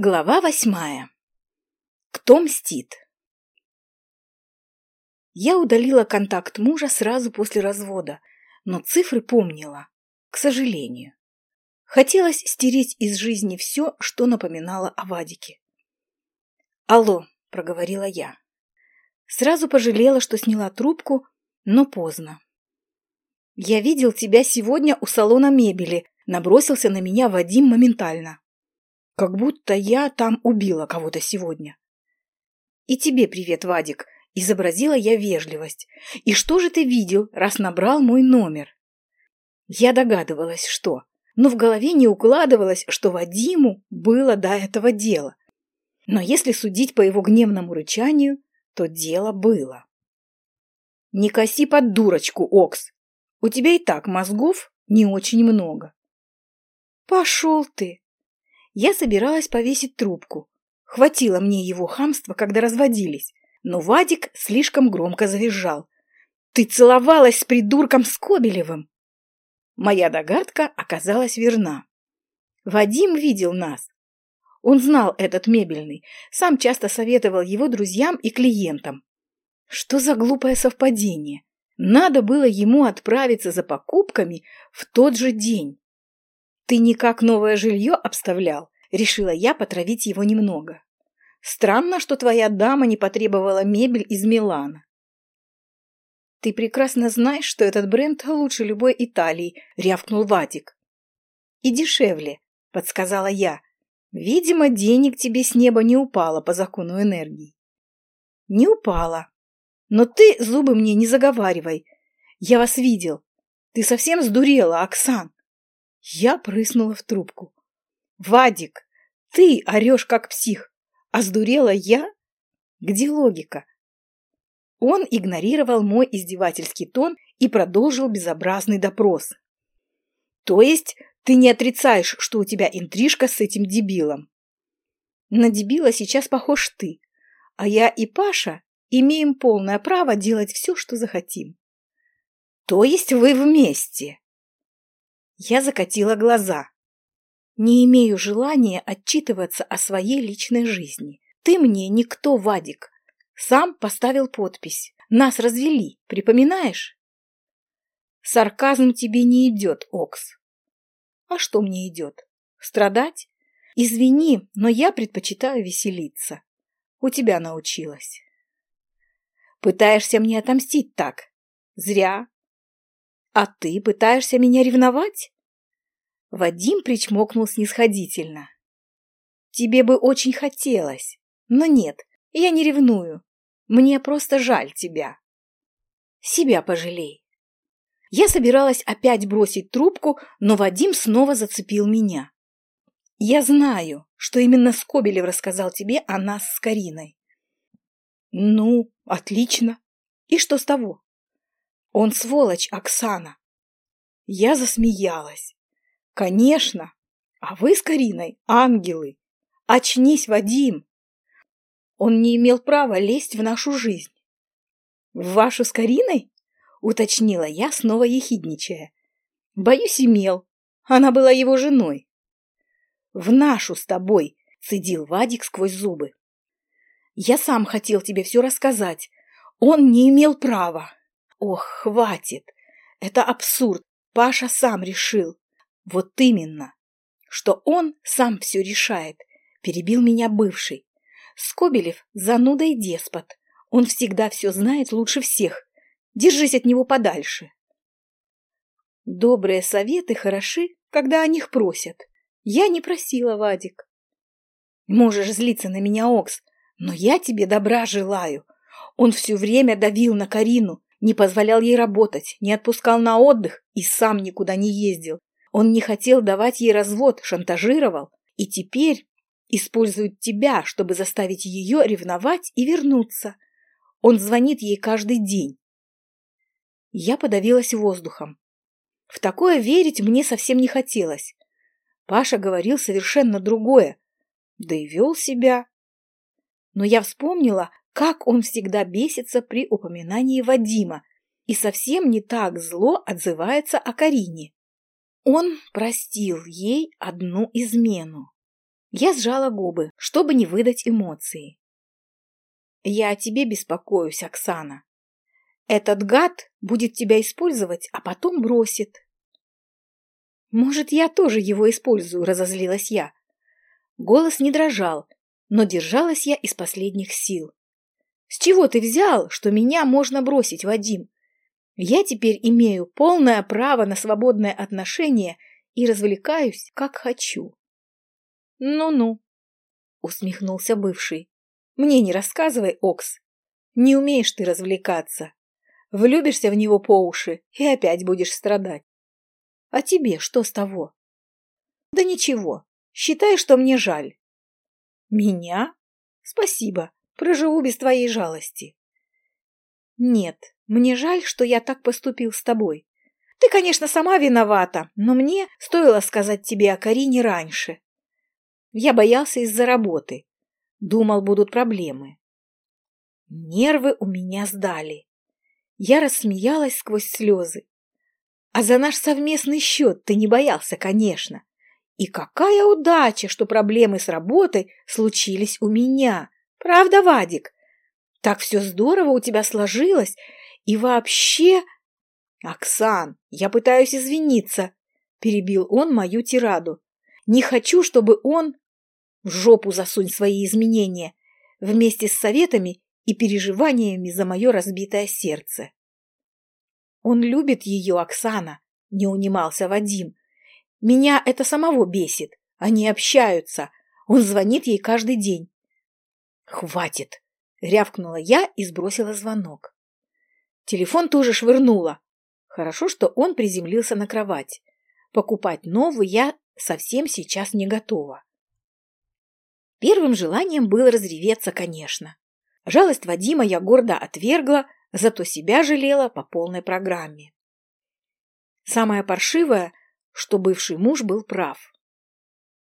Глава восьмая. Кто мстит? Я удалила контакт мужа сразу после развода, но цифры помнила, к сожалению. Хотелось стереть из жизни все, что напоминало о Вадике. «Алло», — проговорила я. Сразу пожалела, что сняла трубку, но поздно. «Я видел тебя сегодня у салона мебели», — набросился на меня Вадим моментально. Как будто я там убила кого-то сегодня. И тебе привет, Вадик, изобразила я вежливость. И что же ты видел, раз набрал мой номер? Я догадывалась, что, но в голове не укладывалось, что Вадиму было до этого дела. Но если судить по его гневному рычанию, то дело было. Не коси под дурочку, Окс. У тебя и так мозгов не очень много. Пошел ты, я собиралась повесить трубку. Хватило мне его хамства, когда разводились. Но Вадик слишком громко завизжал. «Ты целовалась с придурком Скобелевым!» Моя догадка оказалась верна. Вадим видел нас. Он знал этот мебельный, сам часто советовал его друзьям и клиентам. Что за глупое совпадение? Надо было ему отправиться за покупками в тот же день. Ты никак новое жилье обставлял? Решила я потравить его немного. Странно, что твоя дама не потребовала мебель из Милана. Ты прекрасно знаешь, что этот бренд лучше любой Италии, рявкнул Вадик. И дешевле, подсказала я. Видимо, денег тебе с неба не упало по закону энергии. Не упало. Но ты зубы мне не заговаривай. Я вас видел. Ты совсем сдурела, Оксан. Я прыснула в трубку. «Вадик, ты орешь как псих, а сдурела я? Где логика?» Он игнорировал мой издевательский тон и продолжил безобразный допрос. «То есть ты не отрицаешь, что у тебя интрижка с этим дебилом?» «На дебила сейчас похож ты, а я и Паша имеем полное право делать все, что захотим». «То есть вы вместе?» Я закатила глаза. Не имею желания отчитываться о своей личной жизни. Ты мне никто, Вадик. Сам поставил подпись. Нас развели, припоминаешь? Сарказм тебе не идет, Окс. А что мне идет? Страдать? Извини, но я предпочитаю веселиться. У тебя научилась. Пытаешься мне отомстить так? Зря. А ты пытаешься меня ревновать? Вадим причмокнул снисходительно. Тебе бы очень хотелось, но нет, я не ревную. Мне просто жаль тебя. Себя пожалей. Я собиралась опять бросить трубку, но Вадим снова зацепил меня. Я знаю, что именно Скобелев рассказал тебе о нас с Кариной. Ну, отлично. И что с того? Он сволочь, Оксана. Я засмеялась. Конечно. А вы с Кариной ангелы. Очнись, Вадим. Он не имел права лезть в нашу жизнь. В вашу с Кариной? Уточнила я, снова ехидничая. Боюсь, имел. Она была его женой. В нашу с тобой, цедил Вадик сквозь зубы. Я сам хотел тебе все рассказать. Он не имел права. Ох, хватит! Это абсурд. Паша сам решил. Вот именно. Что он сам все решает. Перебил меня бывший. Скобелев зануда и деспот. Он всегда все знает лучше всех. Держись от него подальше. Добрые советы хороши, когда о них просят. Я не просила, Вадик. Можешь злиться на меня, Окс, но я тебе добра желаю. Он все время давил на Карину, не позволял ей работать, не отпускал на отдых и сам никуда не ездил. Он не хотел давать ей развод, шантажировал. И теперь использует тебя, чтобы заставить ее ревновать и вернуться. Он звонит ей каждый день. Я подавилась воздухом. В такое верить мне совсем не хотелось. Паша говорил совершенно другое, да и вел себя. Но я вспомнила, как он всегда бесится при упоминании Вадима и совсем не так зло отзывается о Карине. Он простил ей одну измену. Я сжала губы, чтобы не выдать эмоции. Я о тебе беспокоюсь, Оксана. Этот гад будет тебя использовать, а потом бросит. Может, я тоже его использую, разозлилась я. Голос не дрожал, но держалась я из последних сил. С чего ты взял, что меня можно бросить, Вадим? Я теперь имею полное право на свободное отношение и развлекаюсь, как хочу. Ну-ну, усмехнулся бывший. Мне не рассказывай, Окс. Не умеешь ты развлекаться. Влюбишься в него по уши и опять будешь страдать. А тебе что с того? Да ничего. Считай, что мне жаль. Меня? Спасибо. Проживу без твоей жалости. Нет, мне жаль, что я так поступил с тобой. Ты, конечно, сама виновата, но мне стоило сказать тебе о Карине раньше. Я боялся из-за работы. Думал, будут проблемы. Нервы у меня сдали. Я рассмеялась сквозь слезы. А за наш совместный счет ты не боялся, конечно. И какая удача, что проблемы с работой случились у меня. Правда, Вадик? Так все здорово у тебя сложилось. И вообще... Оксан, я пытаюсь извиниться, перебил он мою тираду. Не хочу, чтобы он... В жопу засунь свои изменения вместе с советами и переживаниями за мое разбитое сердце. Он любит ее, Оксана, не унимался Вадим. Меня это самого бесит. Они общаются. Он звонит ей каждый день. Хватит, рявкнула я и сбросила звонок. Телефон тоже швырнула. Хорошо, что он приземлился на кровать. Покупать новый я совсем сейчас не готова. Первым желанием было разреветься, конечно. Жалость Вадима я гордо отвергла, зато себя жалела по полной программе. Самое паршивое, что бывший муж был прав.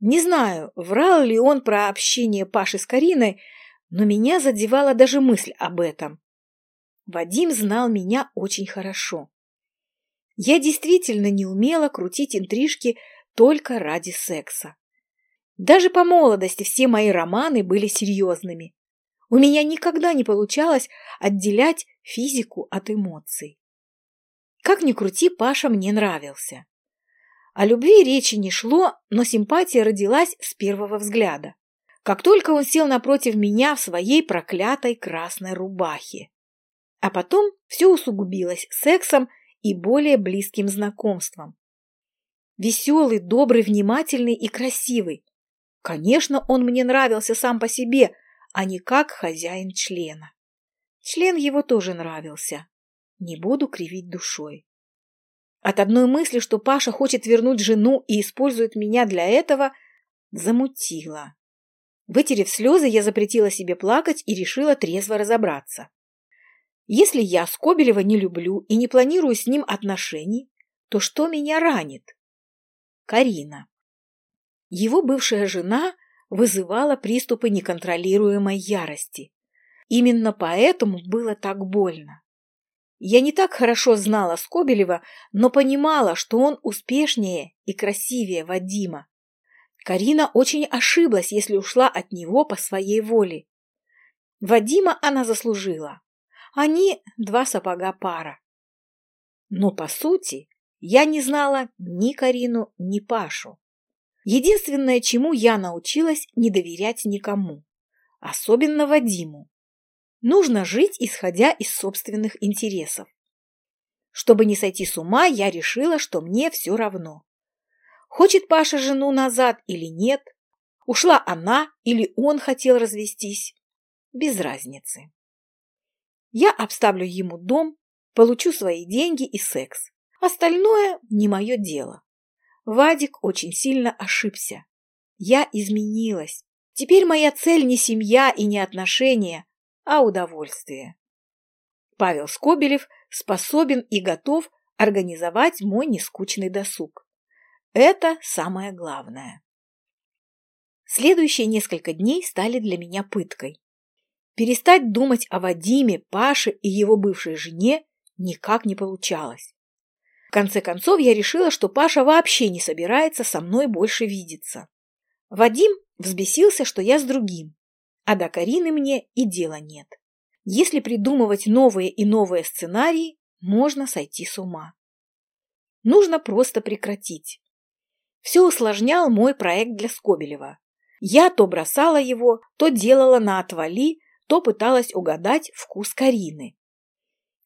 Не знаю, врал ли он про общение Паши с Кариной, но меня задевала даже мысль об этом. Вадим знал меня очень хорошо. Я действительно не умела крутить интрижки только ради секса. Даже по молодости все мои романы были серьезными. У меня никогда не получалось отделять физику от эмоций. Как ни крути, Паша мне нравился. О любви речи не шло, но симпатия родилась с первого взгляда. Как только он сел напротив меня в своей проклятой красной рубахе. А потом все усугубилось сексом и более близким знакомством. Веселый, добрый, внимательный и красивый. Конечно, он мне нравился сам по себе – а не как хозяин члена. Член его тоже нравился. Не буду кривить душой. От одной мысли, что Паша хочет вернуть жену и использует меня для этого, замутила. Вытерев слезы, я запретила себе плакать и решила трезво разобраться. Если я Скобелева не люблю и не планирую с ним отношений, то что меня ранит? Карина. Его бывшая жена вызывала приступы неконтролируемой ярости. Именно поэтому было так больно. Я не так хорошо знала Скобелева, но понимала, что он успешнее и красивее Вадима. Карина очень ошиблась, если ушла от него по своей воле. Вадима она заслужила. Они два сапога пара. Но, по сути, я не знала ни Карину, ни Пашу. Единственное, чему я научилась не доверять никому, особенно Вадиму. Нужно жить, исходя из собственных интересов. Чтобы не сойти с ума, я решила, что мне все равно. Хочет Паша жену назад или нет, ушла она или он хотел развестись, без разницы. Я обставлю ему дом, получу свои деньги и секс. Остальное не мое дело. Вадик очень сильно ошибся. Я изменилась. Теперь моя цель не семья и не отношения, а удовольствие. Павел Скобелев способен и готов организовать мой нескучный досуг. Это самое главное. Следующие несколько дней стали для меня пыткой. Перестать думать о Вадиме, Паше и его бывшей жене никак не получалось. В конце концов, я решила, что Паша вообще не собирается со мной больше видеться. Вадим Взбесился, что я с другим, а до Карины мне и дела нет. Если придумывать новые и новые сценарии, можно сойти с ума. Нужно просто прекратить. Все усложнял мой проект для Скобелева. Я то бросала его, то делала на отвали, то пыталась угадать вкус Карины.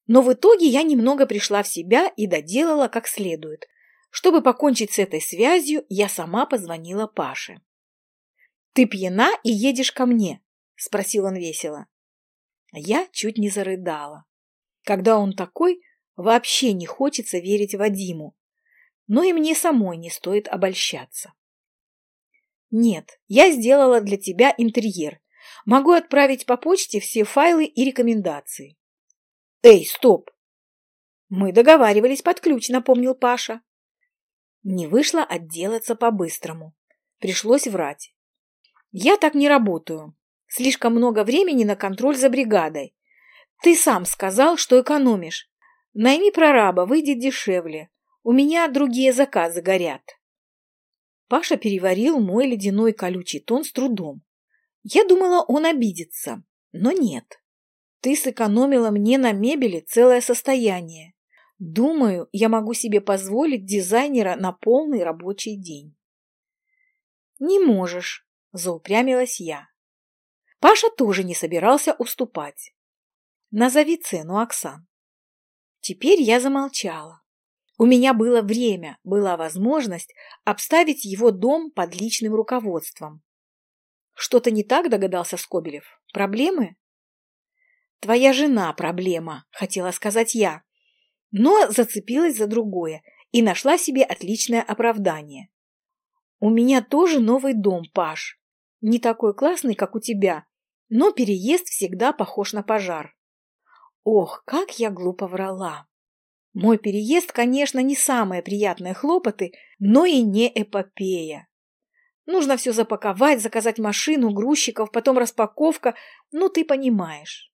Но в итоге я немного пришла в себя и доделала как следует. Чтобы покончить с этой связью, я сама позвонила Паше. «Ты пьяна и едешь ко мне?» – спросил он весело. Я чуть не зарыдала. Когда он такой, вообще не хочется верить Вадиму. Но и мне самой не стоит обольщаться. Нет, я сделала для тебя интерьер. Могу отправить по почте все файлы и рекомендации. Эй, стоп! Мы договаривались под ключ, напомнил Паша. Не вышло отделаться по-быстрому. Пришлось врать. Я так не работаю. Слишком много времени на контроль за бригадой. Ты сам сказал, что экономишь. Найми прораба, выйдет дешевле. У меня другие заказы горят. Паша переварил мой ледяной колючий тон с трудом. Я думала, он обидится, но нет. Ты сэкономила мне на мебели целое состояние. Думаю, я могу себе позволить дизайнера на полный рабочий день. Не можешь, заупрямилась я. Паша тоже не собирался уступать. Назови цену, Оксан. Теперь я замолчала. У меня было время, была возможность обставить его дом под личным руководством. Что-то не так, догадался Скобелев. Проблемы? Твоя жена проблема, хотела сказать я, но зацепилась за другое и нашла себе отличное оправдание. У меня тоже новый дом, Паш. Не такой классный, как у тебя, но переезд всегда похож на пожар. Ох, как я глупо врала! Мой переезд, конечно, не самые приятные хлопоты, но и не эпопея. Нужно все запаковать, заказать машину, грузчиков, потом распаковка. Ну, ты понимаешь.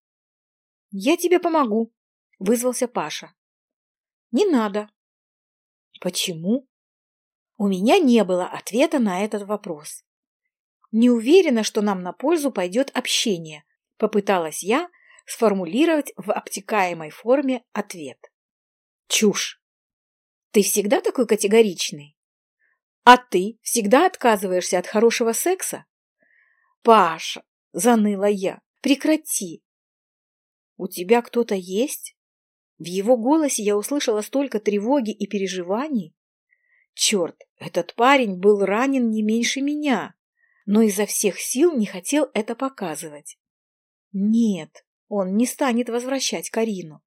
Я тебе помогу, вызвался Паша. Не надо. Почему? У меня не было ответа на этот вопрос. Не уверена, что нам на пользу пойдет общение, попыталась я сформулировать в обтекаемой форме ответ. Чушь. Ты всегда такой категоричный? А ты всегда отказываешься от хорошего секса? Паша, заныла я, прекрати. У тебя кто-то есть? В его голосе я услышала столько тревоги и переживаний. Черт, этот парень был ранен не меньше меня но изо всех сил не хотел это показывать. Нет, он не станет возвращать Карину.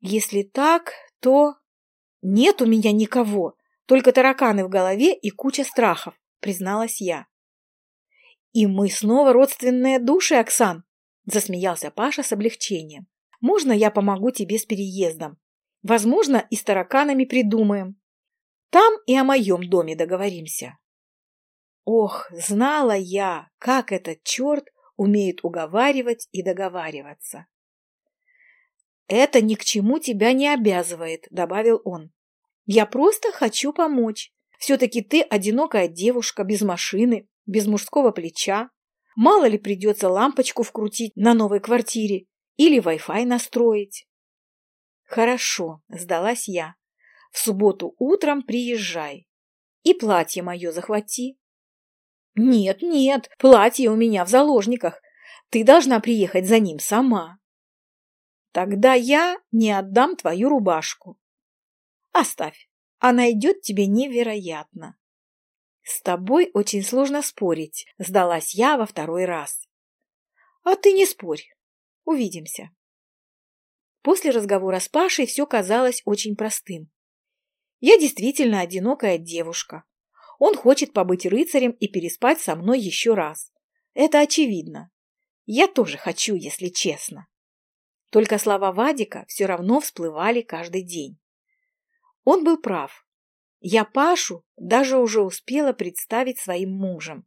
Если так, то... Нет у меня никого, только тараканы в голове и куча страхов, призналась я. И мы снова родственные души, Оксан, засмеялся Паша с облегчением. Можно я помогу тебе с переездом? Возможно, и с тараканами придумаем. Там и о моем доме договоримся. Ох, знала я, как этот черт умеет уговаривать и договариваться. «Это ни к чему тебя не обязывает», — добавил он. «Я просто хочу помочь. Все-таки ты одинокая девушка, без машины, без мужского плеча. Мало ли придется лампочку вкрутить на новой квартире или Wi-Fi настроить». «Хорошо», — сдалась я. «В субботу утром приезжай. И платье мое захвати. «Нет, нет, платье у меня в заложниках. Ты должна приехать за ним сама». «Тогда я не отдам твою рубашку». «Оставь, она идет тебе невероятно». «С тобой очень сложно спорить», — сдалась я во второй раз. «А ты не спорь. Увидимся». После разговора с Пашей все казалось очень простым. Я действительно одинокая девушка, он хочет побыть рыцарем и переспать со мной еще раз. Это очевидно. Я тоже хочу, если честно. Только слова Вадика все равно всплывали каждый день. Он был прав. Я Пашу даже уже успела представить своим мужем.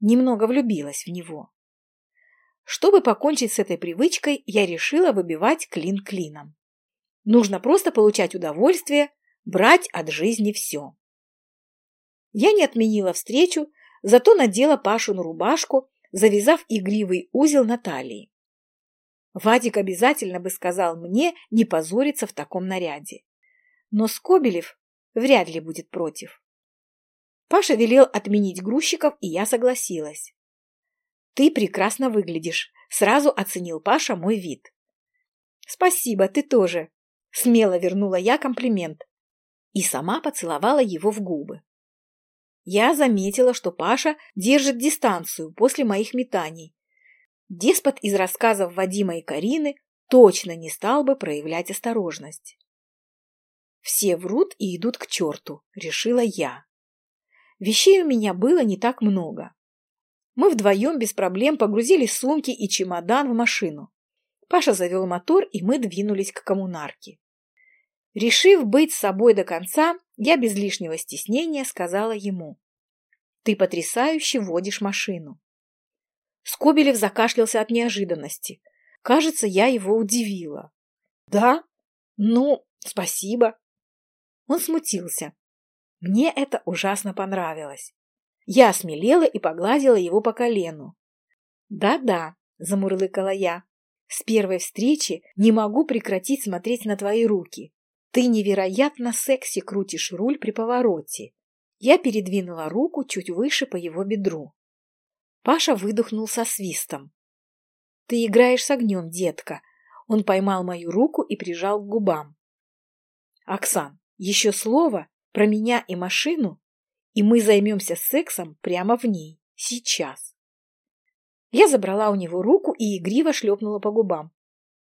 Немного влюбилась в него. Чтобы покончить с этой привычкой, я решила выбивать клин клином. Нужно просто получать удовольствие, брать от жизни все. Я не отменила встречу, зато надела Пашину рубашку, завязав игривый узел на талии. Вадик обязательно бы сказал мне не позориться в таком наряде. Но Скобелев вряд ли будет против. Паша велел отменить грузчиков, и я согласилась. «Ты прекрасно выглядишь», — сразу оценил Паша мой вид. «Спасибо, ты тоже», — смело вернула я комплимент и сама поцеловала его в губы. Я заметила, что Паша держит дистанцию после моих метаний. Деспот из рассказов Вадима и Карины точно не стал бы проявлять осторожность. Все врут и идут к черту, решила я. Вещей у меня было не так много. Мы вдвоем без проблем погрузили сумки и чемодан в машину. Паша завел мотор, и мы двинулись к коммунарке. Решив быть собой до конца, я без лишнего стеснения сказала ему. «Ты потрясающе водишь машину». Скобелев закашлялся от неожиданности. Кажется, я его удивила. «Да? Ну, спасибо». Он смутился. Мне это ужасно понравилось. Я осмелела и погладила его по колену. «Да-да», — замурлыкала я, — «с первой встречи не могу прекратить смотреть на твои руки. Ты невероятно секси крутишь руль при повороте». Я передвинула руку чуть выше по его бедру. Паша выдохнул со свистом. «Ты играешь с огнем, детка». Он поймал мою руку и прижал к губам. «Оксан, еще слово, про меня и машину, и мы займемся сексом прямо в ней, сейчас. Я забрала у него руку и игриво шлепнула по губам.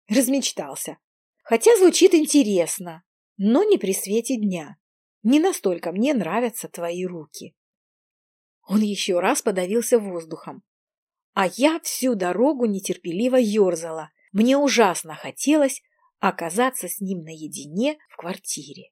Размечтался. Хотя звучит интересно, но не при свете дня. Не настолько мне нравятся твои руки. Он еще раз подавился воздухом. А я всю дорогу нетерпеливо ерзала. Мне ужасно хотелось оказаться с ним наедине в квартире.